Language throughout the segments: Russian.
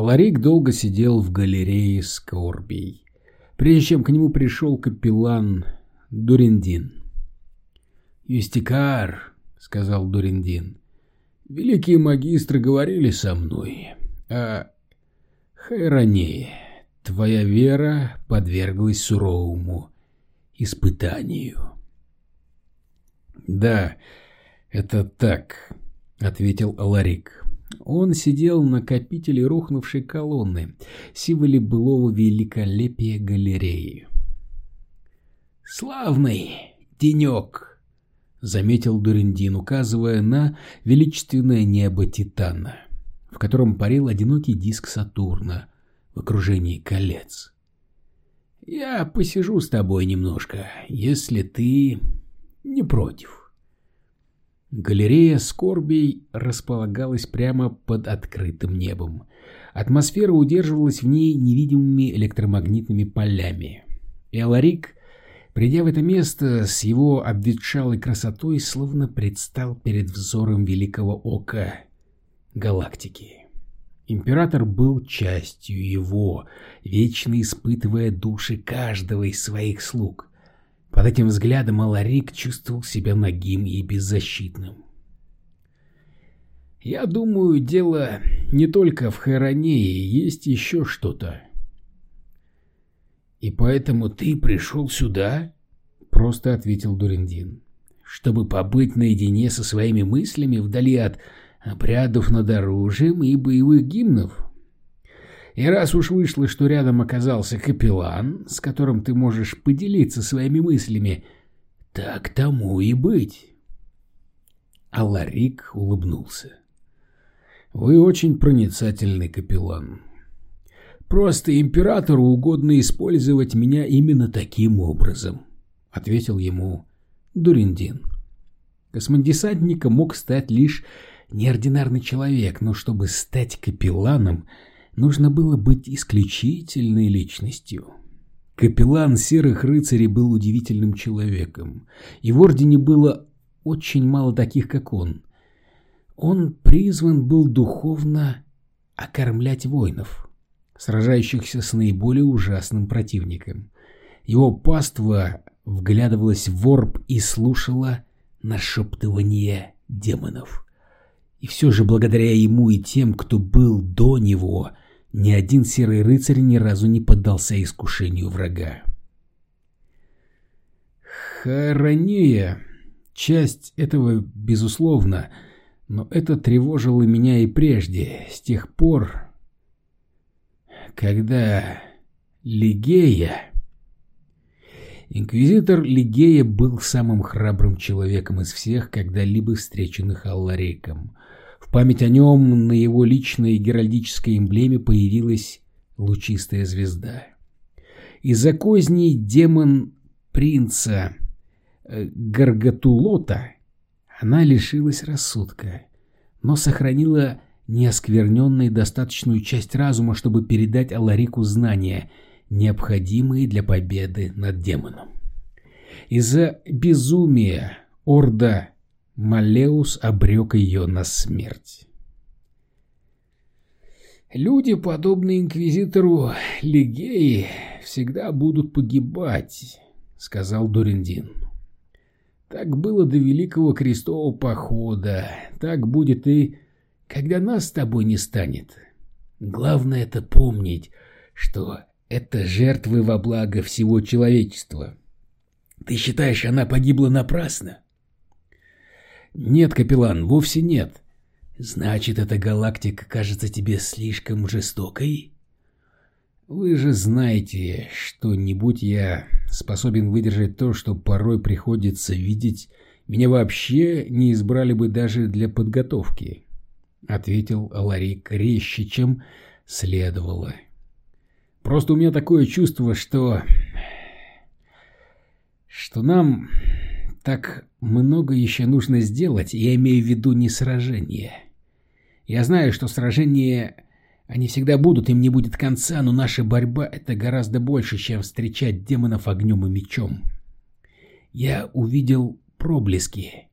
Ларик долго сидел в галерее скорбей, прежде чем к нему пришел капеллан Дуриндин. «Юстикар», — сказал Дуриндин, — «великие магистры говорили со мной о Хайронее. Твоя вера подверглась суровому испытанию». «Да, это так», — ответил Аларик. Он сидел на копителе рухнувшей колонны, символе былого великолепия галереи. «Славный денек!» — заметил Дуриндин, указывая на величественное небо Титана, в котором парил одинокий диск Сатурна в окружении колец. «Я посижу с тобой немножко, если ты не против». Галерея скорбей располагалась прямо под открытым небом. Атмосфера удерживалась в ней невидимыми электромагнитными полями. И Аларик, придя в это место с его обветшалой красотой, словно предстал перед взором великого ока галактики. Император был частью его, вечно испытывая души каждого из своих слуг — под этим взглядом Аларик чувствовал себя нагим и беззащитным. «Я думаю, дело не только в Херонее, есть еще что-то». «И поэтому ты пришел сюда?» — просто ответил Дуриндин. «Чтобы побыть наедине со своими мыслями вдали от обрядов над оружием и боевых гимнов?» И раз уж вышло, что рядом оказался капеллан, с которым ты можешь поделиться своими мыслями, так тому и быть. А Ларик улыбнулся. Вы очень проницательный капеллан. Просто императору угодно использовать меня именно таким образом, ответил ему Дуриндин. Космодесантником мог стать лишь неординарный человек, но чтобы стать капелланом — нужно было быть исключительной личностью. Капеллан Серых Рыцарей был удивительным человеком, и в Ордене было очень мало таких, как он. Он призван был духовно окормлять воинов, сражающихся с наиболее ужасным противником. Его паства вглядывалась в орб и слушала нашептывание демонов. И все же благодаря ему и тем, кто был до него, ни один серый рыцарь ни разу не поддался искушению врага. Харонея — часть этого, безусловно, но это тревожило меня и прежде, с тех пор, когда Лигея... Инквизитор Лигея был самым храбрым человеком из всех, когда-либо встреченных Алларейком память о нем на его личной геральдической эмблеме появилась лучистая звезда. Из-за козней демон принца э, Гаргатулота она лишилась рассудка, но сохранила неоскверненной достаточную часть разума, чтобы передать Аларику знания, необходимые для победы над демоном. Из-за безумия Орда Малеус обрек ее на смерть. Люди, подобные инквизитору Лигеи, всегда будут погибать, сказал Дуриндин. Так было до Великого Крестового Похода, так будет и когда нас с тобой не станет. Главное это помнить, что это жертвы во благо всего человечества. Ты считаешь, она погибла напрасно? Нет, капеллан, вовсе нет. Значит, эта галактика кажется тебе слишком жестокой? Вы же знаете, что не будь я способен выдержать то, что порой приходится видеть, меня вообще не избрали бы даже для подготовки, — ответил Аларик резче, чем следовало. Просто у меня такое чувство, что... что нам так много еще нужно сделать, я имею в виду не сражение. Я знаю, что сражения, они всегда будут, им не будет конца, но наша борьба — это гораздо больше, чем встречать демонов огнем и мечом. Я увидел проблески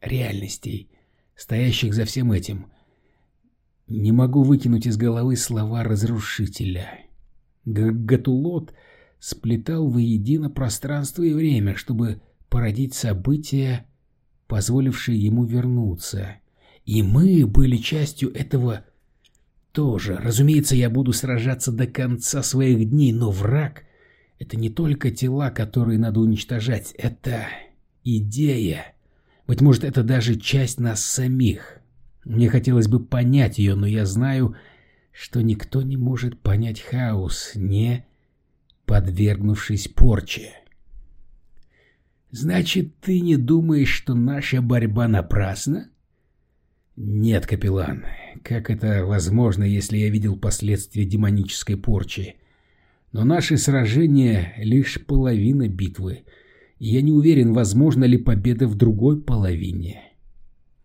реальностей, стоящих за всем этим. Не могу выкинуть из головы слова разрушителя. Гатулот сплетал воедино пространство и время, чтобы породить события, позволившие ему вернуться. И мы были частью этого тоже. Разумеется, я буду сражаться до конца своих дней, но враг — это не только тела, которые надо уничтожать, это идея. Быть может, это даже часть нас самих. Мне хотелось бы понять ее, но я знаю, что никто не может понять хаос, не подвергнувшись порче. «Значит, ты не думаешь, что наша борьба напрасна?» «Нет, капеллан. Как это возможно, если я видел последствия демонической порчи? Но наши сражения — лишь половина битвы, и я не уверен, возможно ли победа в другой половине».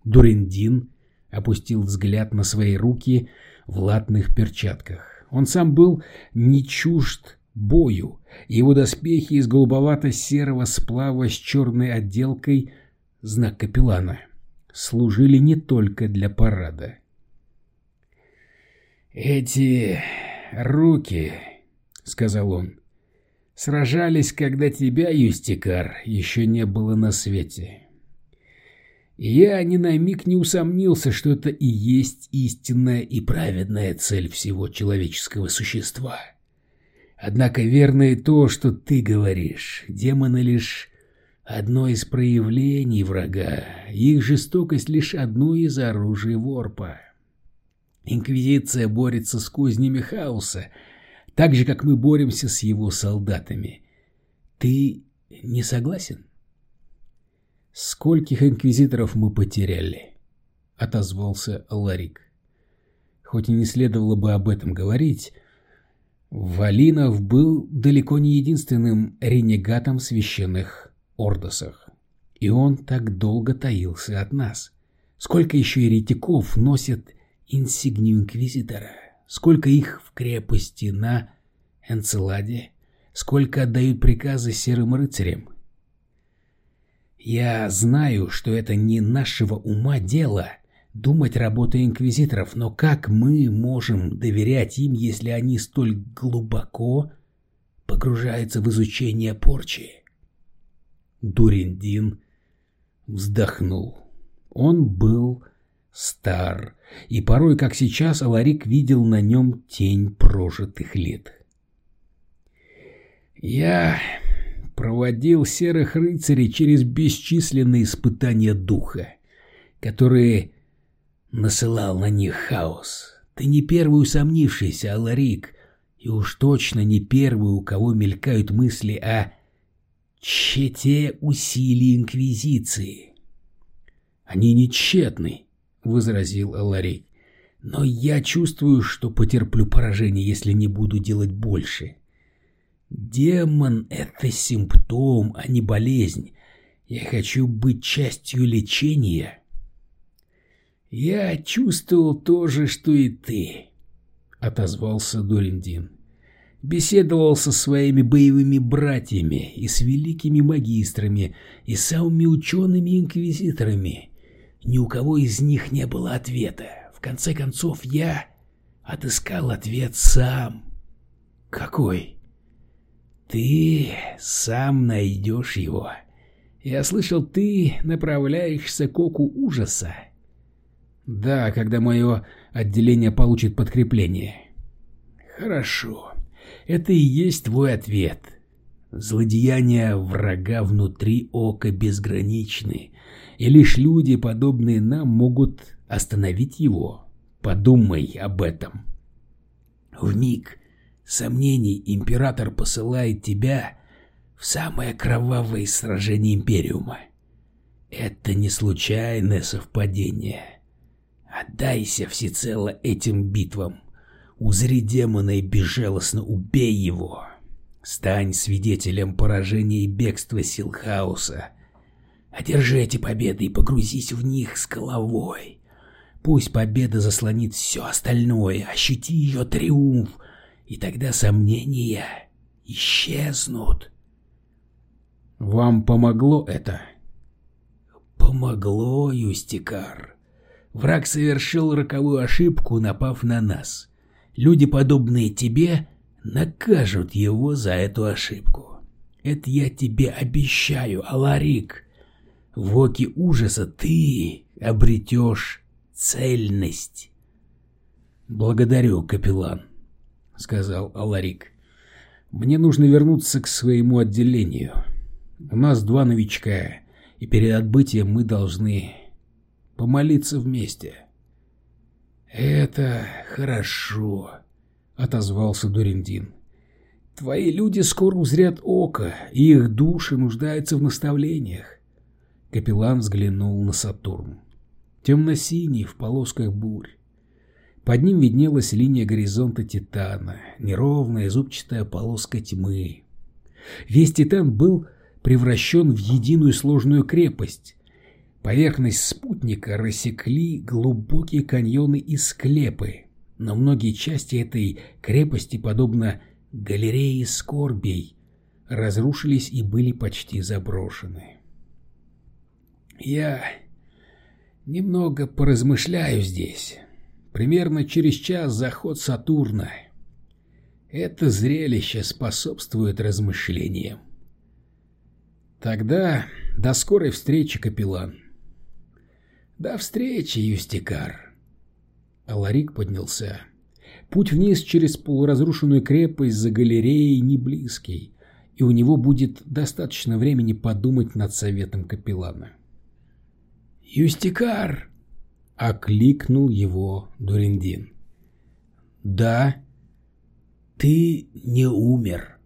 Дурендин опустил взгляд на свои руки в латных перчатках. Он сам был не чужд бою. Его доспехи из голубовато-серого сплава с черной отделкой знак капеллана служили не только для парада. «Эти руки, — сказал он, — сражались, когда тебя, Юстикар, еще не было на свете. Я ни на миг не усомнился, что это и есть истинная и праведная цель всего человеческого существа. Однако верно и то, что ты говоришь. Демоны лишь одно из проявлений врага, их жестокость лишь одно из оружий ворпа. Инквизиция борется с кузнями хаоса, так же, как мы боремся с его солдатами. Ты не согласен? «Скольких инквизиторов мы потеряли?» — отозвался Ларик. Хоть и не следовало бы об этом говорить, Валинов был далеко не единственным ренегатом в священных ордосах. И он так долго таился от нас. Сколько еще еретиков носят инсигнию инквизитора? Сколько их в крепости на Энцеладе? Сколько отдают приказы серым рыцарям? Я знаю, что это не нашего ума дело думать работой инквизиторов, но как мы можем доверять им, если они столь глубоко погружаются в изучение порчи? Дуриндин вздохнул. Он был стар, и порой, как сейчас, Аларик видел на нем тень прожитых лет. «Я проводил серых рыцарей через бесчисленные испытания духа, которые насылал на них хаос. Ты не первый усомнившийся, Аларик, и уж точно не первый, у кого мелькают мысли о чете усилий Инквизиции. Они не тщетны, — возразил Аларик. Но я чувствую, что потерплю поражение, если не буду делать больше. Демон — это симптом, а не болезнь. Я хочу быть частью лечения. Я чувствовал то же, что и ты, — отозвался Дориндин. Беседовал со своими боевыми братьями и с великими магистрами и самыми учеными-инквизиторами. Ни у кого из них не было ответа. В конце концов, я отыскал ответ сам. Какой? — ты сам найдешь его. Я слышал, ты направляешься к оку ужаса. Да, когда мое отделение получит подкрепление. Хорошо. Это и есть твой ответ. Злодеяния врага внутри ока безграничны, и лишь люди, подобные нам, могут остановить его. Подумай об этом. В миг, сомнений император посылает тебя в самое кровавое сражение Империума. Это не случайное совпадение. Отдайся всецело этим битвам. Узри демона и безжалостно убей его. Стань свидетелем поражения и бегства сил хаоса. Одержи эти победы и погрузись в них с головой. Пусть победа заслонит все остальное, ощути ее триумф — и тогда сомнения исчезнут. Вам помогло это? Помогло, Юстикар. Враг совершил роковую ошибку, напав на нас. Люди, подобные тебе, накажут его за эту ошибку. Это я тебе обещаю, Аларик. В оке ужаса ты обретешь цельность. Благодарю, капеллан, сказал Аларик. Мне нужно вернуться к своему отделению. У нас два новичка, и перед отбытием мы должны помолиться вместе. Это хорошо, отозвался Дуриндин. Твои люди скоро узрят око, и их души нуждаются в наставлениях. Капеллан взглянул на Сатурн. Темно-синий в полосках бурь. Под ним виднелась линия горизонта Титана, неровная зубчатая полоска тьмы. Весь Титан был превращен в единую сложную крепость. Поверхность спутника рассекли глубокие каньоны и склепы, но многие части этой крепости, подобно галереи скорбей, разрушились и были почти заброшены. Я немного поразмышляю здесь. Примерно через час заход Сатурна. Это зрелище способствует размышлениям. Тогда до скорой встречи, капеллан. До встречи, Юстикар. Аларик поднялся. Путь вниз через полуразрушенную крепость за галереей не близкий, и у него будет достаточно времени подумать над советом капеллана. «Юстикар!» — окликнул его Дуриндин. «Да, ты не умер».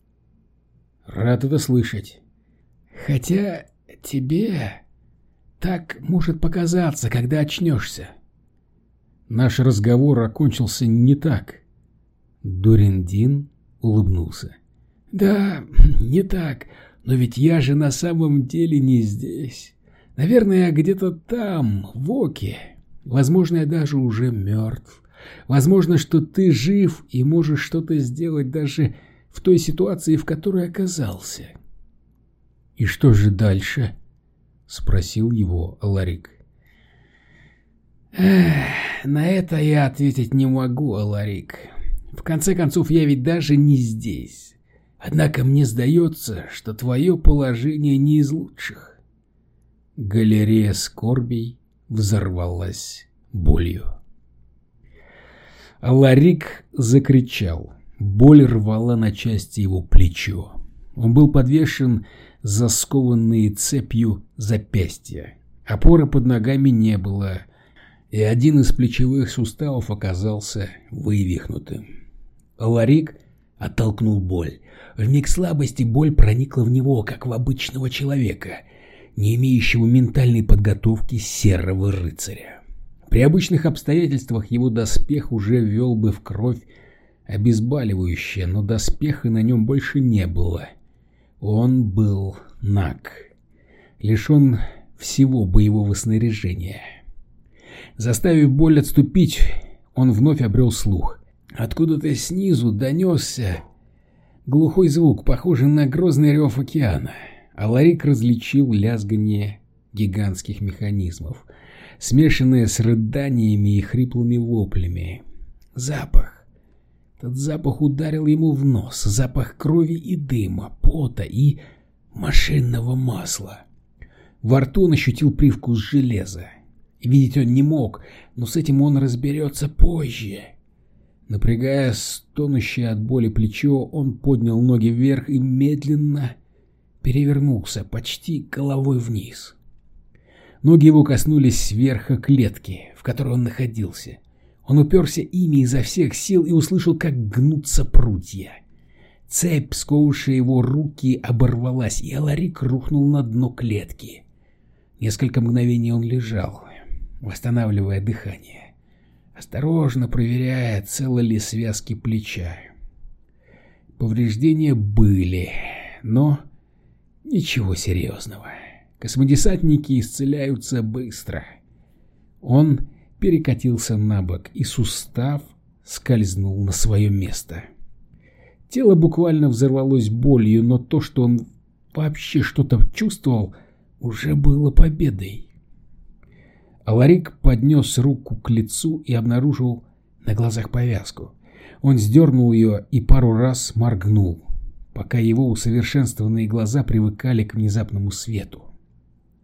«Рад это слышать». «Хотя тебе так может показаться, когда очнешься». Наш разговор окончился не так. Дуриндин улыбнулся. «Да, не так, но ведь я же на самом деле не здесь. Наверное, где-то там, в Оке. Возможно, я даже уже мертв. Возможно, что ты жив и можешь что-то сделать даже в той ситуации, в которой оказался. «И что же дальше?» — спросил его Аларик. «Эх, на это я ответить не могу, Аларик. В конце концов, я ведь даже не здесь. Однако мне сдается, что твое положение не из лучших. Галерея скорбей взорвалась болью. Ларик закричал. Боль рвала на части его плечо. Он был подвешен за скованные цепью запястья. Опоры под ногами не было, и один из плечевых суставов оказался вывихнутым. Ларик оттолкнул боль. В миг слабости боль проникла в него, как в обычного человека — не имеющего ментальной подготовки серого рыцаря. При обычных обстоятельствах его доспех уже ввел бы в кровь обезболивающее, но доспеха на нем больше не было. Он был наг, лишен всего боевого снаряжения. Заставив боль отступить, он вновь обрел слух. Откуда-то снизу донесся глухой звук, похожий на грозный рев океана а Ларик различил лязгание гигантских механизмов, смешанное с рыданиями и хриплыми воплями. Запах. Этот запах ударил ему в нос, запах крови и дыма, пота и машинного масла. Во рту он ощутил привкус железа. Видеть он не мог, но с этим он разберется позже. Напрягая стонущее от боли плечо, он поднял ноги вверх и медленно перевернулся почти головой вниз. Ноги его коснулись сверха клетки, в которой он находился. Он уперся ими изо всех сил и услышал, как гнутся прутья. Цепь, сковавшая его руки, оборвалась, и Аларик рухнул на дно клетки. Несколько мгновений он лежал, восстанавливая дыхание, осторожно проверяя, целы ли связки плеча. Повреждения были, но Ничего серьезного. Космодесантники исцеляются быстро. Он перекатился на бок, и сустав скользнул на свое место. Тело буквально взорвалось болью, но то, что он вообще что-то чувствовал, уже было победой. Аларик поднес руку к лицу и обнаружил на глазах повязку. Он сдернул ее и пару раз моргнул, пока его усовершенствованные глаза привыкали к внезапному свету.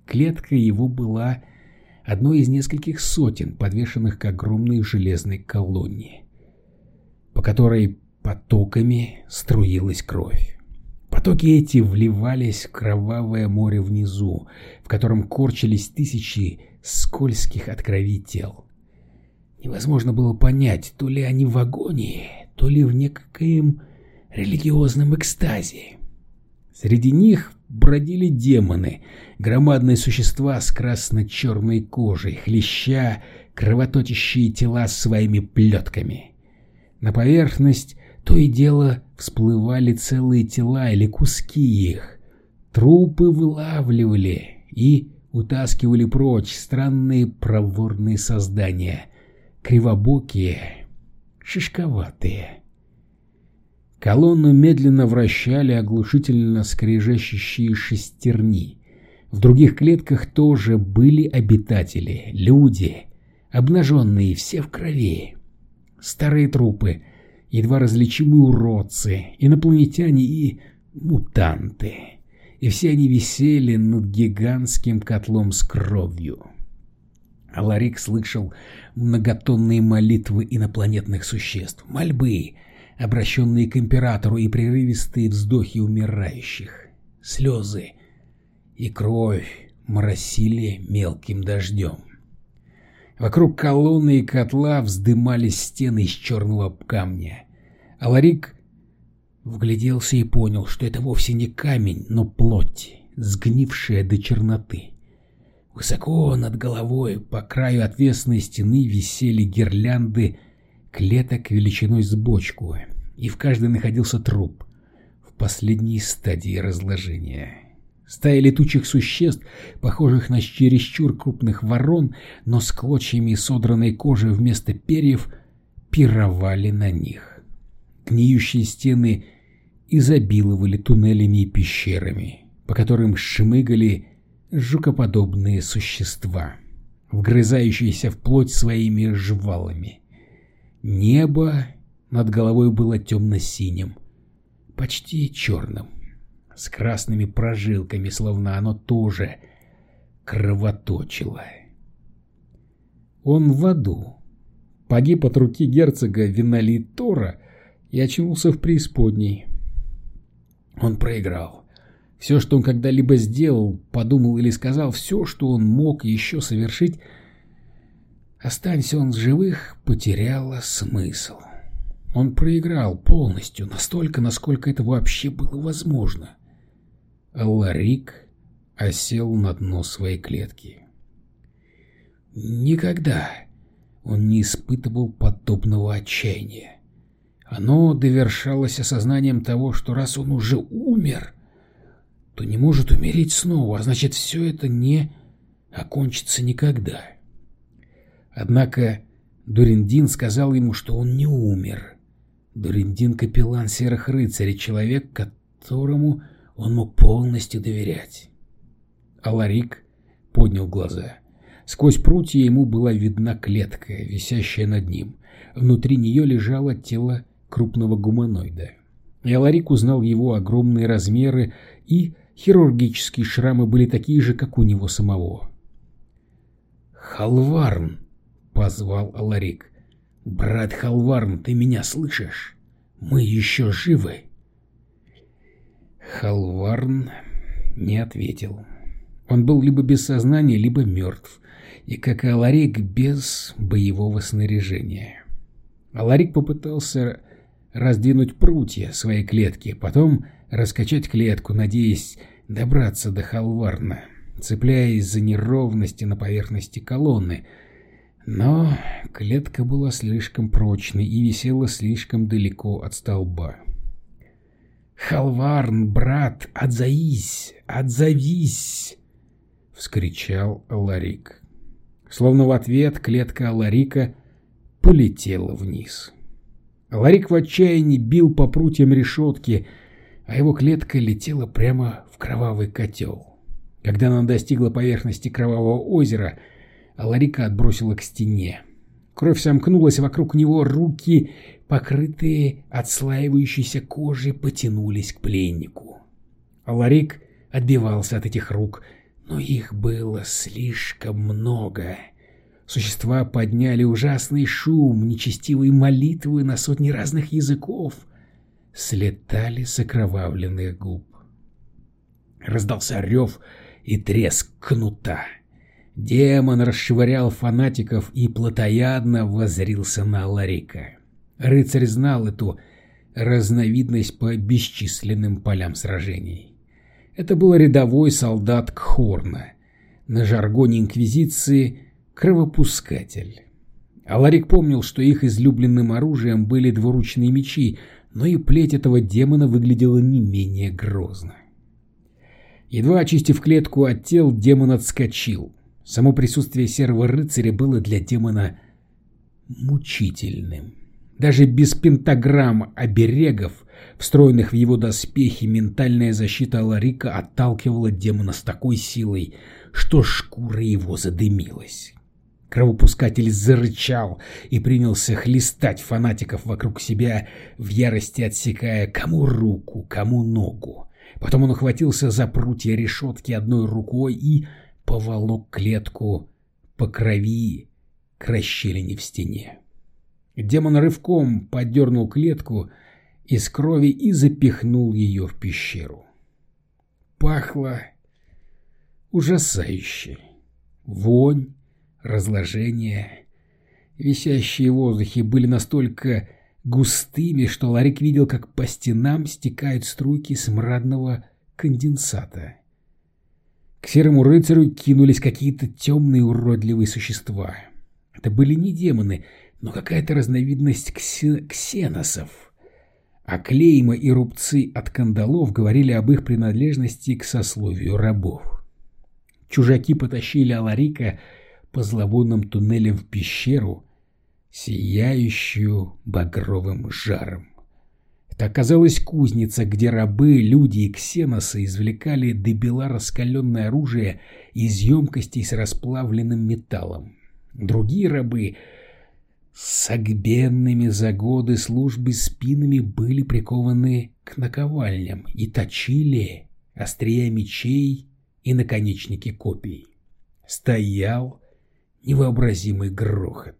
Клетка его была одной из нескольких сотен, подвешенных к огромной железной колонне, по которой потоками струилась кровь. Потоки эти вливались в кровавое море внизу, в котором корчились тысячи скользких от крови тел. Невозможно было понять, то ли они в агонии, то ли в некоем религиозном экстазе. Среди них бродили демоны, громадные существа с красно-черной кожей, хлеща кровоточащие тела своими плетками. На поверхность то и дело всплывали целые тела или куски их. Трупы вылавливали и утаскивали прочь странные проворные создания, кривобокие, шишковатые. Колонну медленно вращали оглушительно скрежещущие шестерни. В других клетках тоже были обитатели, люди, обнаженные все в крови. Старые трупы, едва различимые уродцы, инопланетяне и мутанты. И все они висели над гигантским котлом с кровью. Аларик слышал многотонные молитвы инопланетных существ, мольбы, обращенные к императору и прерывистые вздохи умирающих. Слезы и кровь моросили мелким дождем. Вокруг колонны и котла вздымались стены из черного камня. Аларик вгляделся и понял, что это вовсе не камень, но плоть, сгнившая до черноты. Высоко над головой, по краю отвесной стены, висели гирлянды клеток величиной с бочку, и в каждой находился труп в последней стадии разложения. Стая летучих существ, похожих на чересчур крупных ворон, но с клочьями содранной кожи вместо перьев, пировали на них. Гниющие стены изобиловали туннелями и пещерами, по которым шмыгали жукоподобные существа, вгрызающиеся в плоть своими жвалами. Небо над головой было темно-синим, почти черным, с красными прожилками, словно оно тоже кровоточило. Он в аду. Погиб от руки герцога Винали Тора и очнулся в преисподней. Он проиграл. Все, что он когда-либо сделал, подумал или сказал, все, что он мог еще совершить, останься он в живых, потеряло смысл. Он проиграл полностью, настолько, насколько это вообще было возможно. Ларик осел на дно своей клетки. Никогда он не испытывал подобного отчаяния. Оно довершалось осознанием того, что раз он уже умер, то не может умереть снова, а значит, все это не окончится никогда. Однако Дуриндин сказал ему, что он не умер. Дуриндин — капеллан Серых Рыцарей, человек, которому он мог полностью доверять. Аларик поднял глаза. Сквозь прутья ему была видна клетка, висящая над ним. Внутри нее лежало тело крупного гуманоида. И Аларик узнал его огромные размеры и Хирургические шрамы были такие же, как у него самого. «Халварн!» — позвал Аларик. «Брат Халварн, ты меня слышишь? Мы еще живы!» Халварн не ответил. Он был либо без сознания, либо мертв, и, как и Аларик, без боевого снаряжения. Аларик попытался раздвинуть прутья своей клетки, потом раскачать клетку, надеясь добраться до Халварна, цепляясь за неровности на поверхности колонны. Но клетка была слишком прочной и висела слишком далеко от столба. «Халварн, брат, отзовись! Отзовись!» — вскричал Ларик. Словно в ответ клетка Ларика полетела вниз. Ларик в отчаянии бил по прутьям решетки, а его клетка летела прямо в кровавый котел. Когда она достигла поверхности кровавого озера, Ларика отбросила к стене. Кровь сомкнулась вокруг него, руки, покрытые отслаивающейся кожей, потянулись к пленнику. А Ларик отбивался от этих рук, но их было слишком много. Существа подняли ужасный шум, нечестивые молитвы на сотни разных языков. Слетали с окровавленных губ. Раздался рев и треск кнута. Демон расшвырял фанатиков и плотоядно возрился на Ларика. Рыцарь знал эту разновидность по бесчисленным полям сражений. Это был рядовой солдат Кхорна, на жаргоне Инквизиции кровопускатель. Аларик помнил, что их излюбленным оружием были двуручные мечи, но и плеть этого демона выглядела не менее грозно. Едва очистив клетку от тел, демон отскочил. Само присутствие серого рыцаря было для демона мучительным. Даже без пентаграмм оберегов, встроенных в его доспехи, ментальная защита Аларика отталкивала демона с такой силой, что шкура его задымилась. Кровопускатель зарычал и принялся хлестать фанатиков вокруг себя, в ярости отсекая кому руку, кому ногу. Потом он ухватился за прутья решетки одной рукой и поволок клетку по крови к расщелине в стене. Демон рывком поддернул клетку из крови и запихнул ее в пещеру. Пахло ужасающе. Вонь, разложение. Висящие воздухе были настолько густыми, что Ларик видел, как по стенам стекают струйки смрадного конденсата. К серому рыцарю кинулись какие-то темные уродливые существа. Это были не демоны, но какая-то разновидность ксе ксеносов. А клейма и рубцы от кандалов говорили об их принадлежности к сословию рабов. Чужаки потащили Аларика по зловонным туннелям в пещеру, сияющую багровым жаром. Оказалась кузница, где рабы, люди и ксеносы извлекали до бела раскаленное оружие из емкостей с расплавленным металлом. Другие рабы с согбенными за годы службы спинами были прикованы к наковальням и точили острия мечей и наконечники копий. Стоял невообразимый грохот.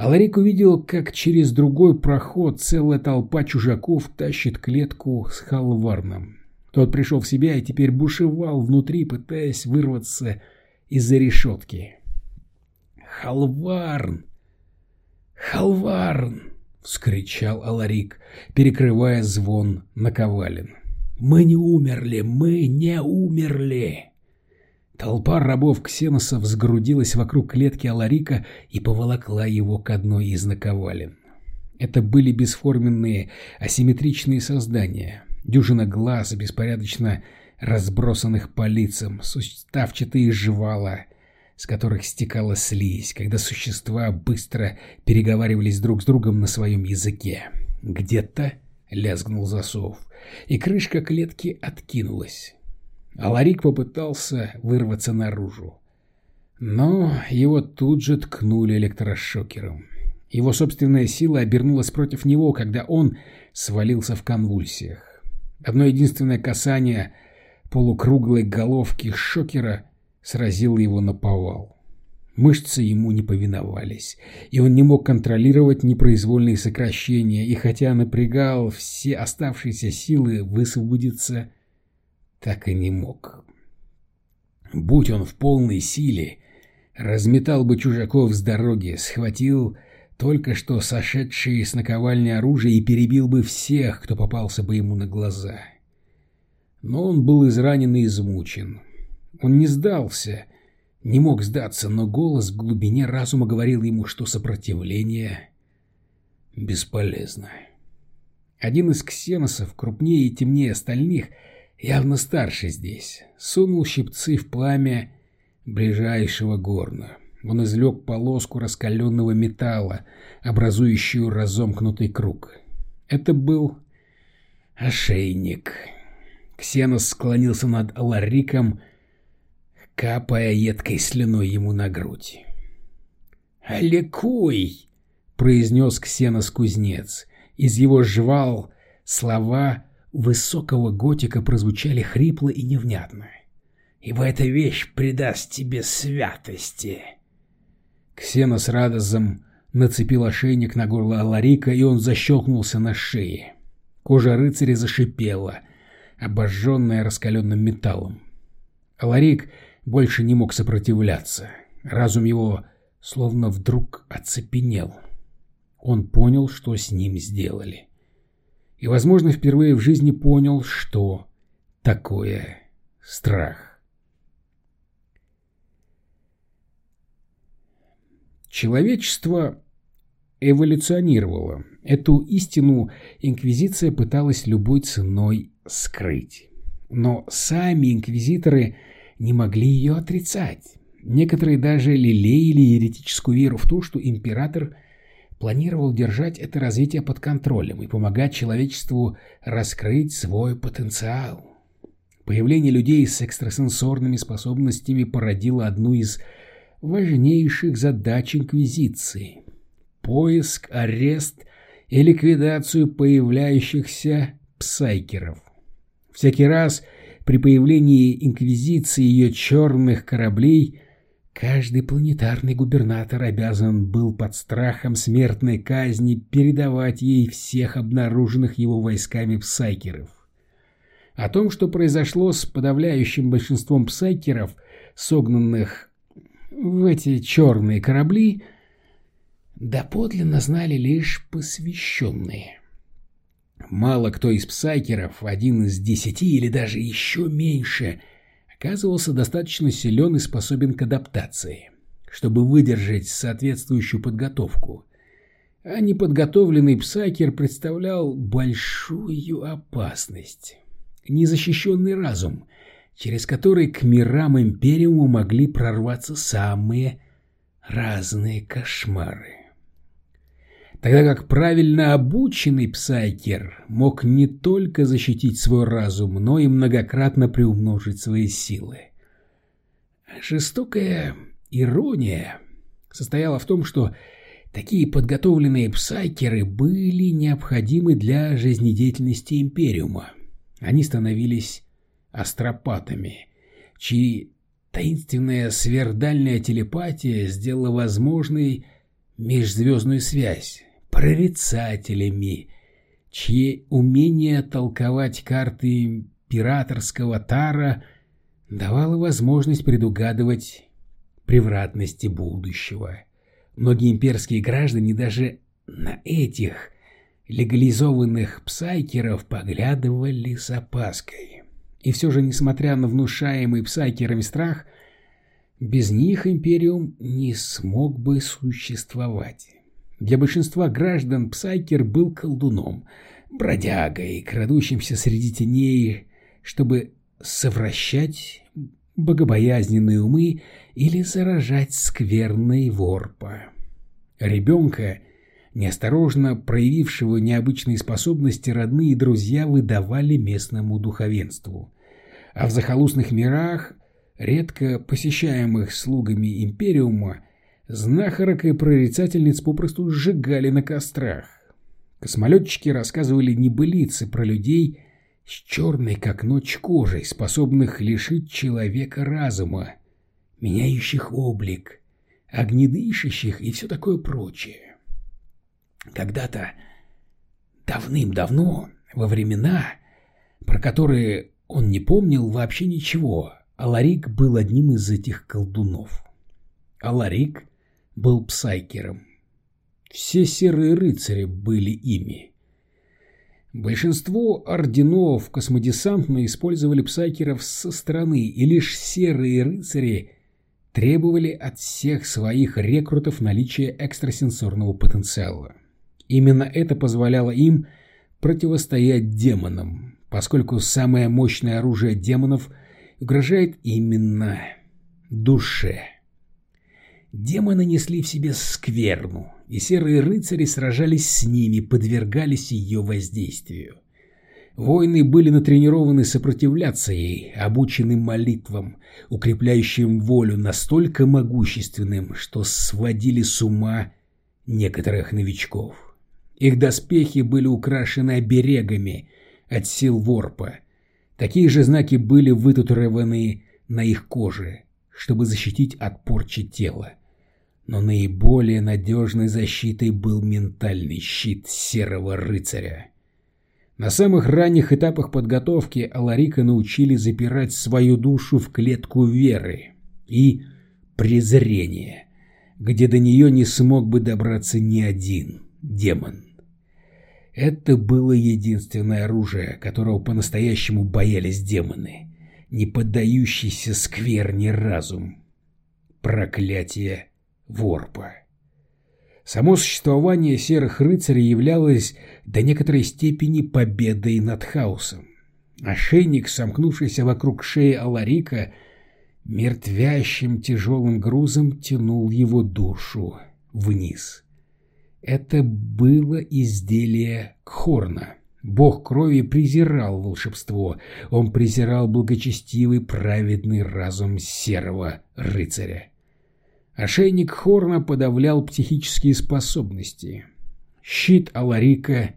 Аларик увидел, как через другой проход целая толпа чужаков тащит клетку с халварном. Тот пришел в себя и теперь бушевал внутри, пытаясь вырваться из-за решетки. «Халварн! Халварн!» — вскричал Аларик, перекрывая звон наковален. «Мы не умерли! Мы не умерли!» Толпа рабов ксеносов сгрудилась вокруг клетки Аларика и поволокла его к одной из наковален. Это были бесформенные, асимметричные создания. Дюжина глаз, беспорядочно разбросанных по лицам, суставчатые жвала, с которых стекала слизь, когда существа быстро переговаривались друг с другом на своем языке. Где-то лязгнул засов, и крышка клетки откинулась а Ларик попытался вырваться наружу. Но его тут же ткнули электрошокером. Его собственная сила обернулась против него, когда он свалился в конвульсиях. Одно единственное касание полукруглой головки шокера сразило его на повал. Мышцы ему не повиновались, и он не мог контролировать непроизвольные сокращения, и хотя напрягал все оставшиеся силы высвободиться так и не мог. Будь он в полной силе, разметал бы чужаков с дороги, схватил только что сошедшие с наковальни оружие и перебил бы всех, кто попался бы ему на глаза. Но он был изранен и измучен. Он не сдался, не мог сдаться, но голос в глубине разума говорил ему, что сопротивление бесполезно. Один из ксеносов, крупнее и темнее остальных, — явно старше здесь, сунул щипцы в пламя ближайшего горна. Он извлек полоску раскаленного металла, образующую разомкнутый круг. Это был ошейник. Ксенос склонился над Лариком, капая едкой слюной ему на грудь. «Алекуй!» — произнес Ксенос-кузнец. Из его жвал слова высокого готика прозвучали хрипло и невнятно. «Ибо эта вещь придаст тебе святости!» Ксенос радостом нацепил ошейник на горло Аларика, и он защелкнулся на шее. Кожа рыцаря зашипела, обожженная раскаленным металлом. Аларик больше не мог сопротивляться. Разум его словно вдруг оцепенел. Он понял, что с ним сделали. И, возможно, впервые в жизни понял, что такое страх. Человечество эволюционировало. Эту истину Инквизиция пыталась любой ценой скрыть. Но сами инквизиторы не могли ее отрицать. Некоторые даже лелеяли еретическую веру в то, что император планировал держать это развитие под контролем и помогать человечеству раскрыть свой потенциал. Появление людей с экстрасенсорными способностями породило одну из важнейших задач Инквизиции – поиск, арест и ликвидацию появляющихся псайкеров. Всякий раз – при появлении Инквизиции ее черных кораблей каждый планетарный губернатор обязан был под страхом смертной казни передавать ей всех обнаруженных его войсками псайкеров. О том, что произошло с подавляющим большинством псайкеров, согнанных в эти черные корабли, доподлинно знали лишь посвященные. Мало кто из псайкеров, один из десяти или даже еще меньше, оказывался достаточно силен и способен к адаптации, чтобы выдержать соответствующую подготовку. А неподготовленный псайкер представлял большую опасность. Незащищенный разум, через который к мирам Империума могли прорваться самые разные кошмары тогда как правильно обученный псайкер мог не только защитить свой разум, но и многократно приумножить свои силы. Жестокая ирония состояла в том, что такие подготовленные псайкеры были необходимы для жизнедеятельности Империума. Они становились астропатами, чьи таинственная сверхдальная телепатия сделала возможной межзвездную связь прорицателями, чьи умение толковать карты императорского Тара давало возможность предугадывать превратности будущего. Многие имперские граждане даже на этих легализованных псайкеров поглядывали с опаской. И все же, несмотря на внушаемый псайкерами страх, без них Империум не смог бы существовать. Для большинства граждан Псайкер был колдуном, бродягой, крадущимся среди теней, чтобы совращать богобоязненные умы или заражать скверной ворпа. Ребенка, неосторожно проявившего необычные способности, родные и друзья выдавали местному духовенству. А в захолустных мирах, редко посещаемых слугами Империума, Знахарок и прорицательниц попросту сжигали на кострах. Космолетчики рассказывали небылицы про людей с черной как ночь кожей, способных лишить человека разума, меняющих облик, огнедышащих и все такое прочее. Когда-то, давным-давно, во времена, про которые он не помнил вообще ничего, Аларик был одним из этих колдунов. Аларик был псайкером. Все серые рыцари были ими. Большинство орденов космодесантно использовали псайкеров со стороны, и лишь серые рыцари требовали от всех своих рекрутов наличия экстрасенсорного потенциала. Именно это позволяло им противостоять демонам, поскольку самое мощное оружие демонов угрожает именно душе. Демоны несли в себе скверну, и серые рыцари сражались с ними, подвергались ее воздействию. Воины были натренированы сопротивляться ей, обучены молитвам, укрепляющим волю настолько могущественным, что сводили с ума некоторых новичков. Их доспехи были украшены оберегами от сил ворпа. Такие же знаки были вытатуированы на их коже, чтобы защитить от порчи тела. Но наиболее надежной защитой был ментальный щит серого рыцаря. На самых ранних этапах подготовки Аларика научили запирать свою душу в клетку веры и презрения, где до нее не смог бы добраться ни один демон. Это было единственное оружие, которого по-настоящему боялись демоны, не поддающийся скверне разум. Проклятие Ворпа. Само существование серых рыцарей являлось до некоторой степени победой над хаосом. Ошейник, сомкнувшийся вокруг шеи Аларика, мертвящим тяжелым грузом тянул его душу вниз. Это было изделие Кхорна. Бог крови презирал волшебство, он презирал благочестивый праведный разум серого рыцаря. Ошейник Хорна подавлял психические способности. Щит Аларика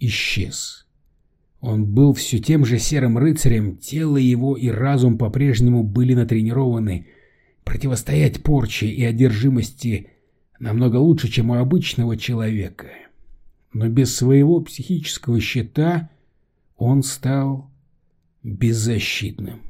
исчез. Он был все тем же серым рыцарем, тело его и разум по-прежнему были натренированы противостоять порче и одержимости намного лучше, чем у обычного человека. Но без своего психического щита он стал беззащитным.